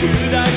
could that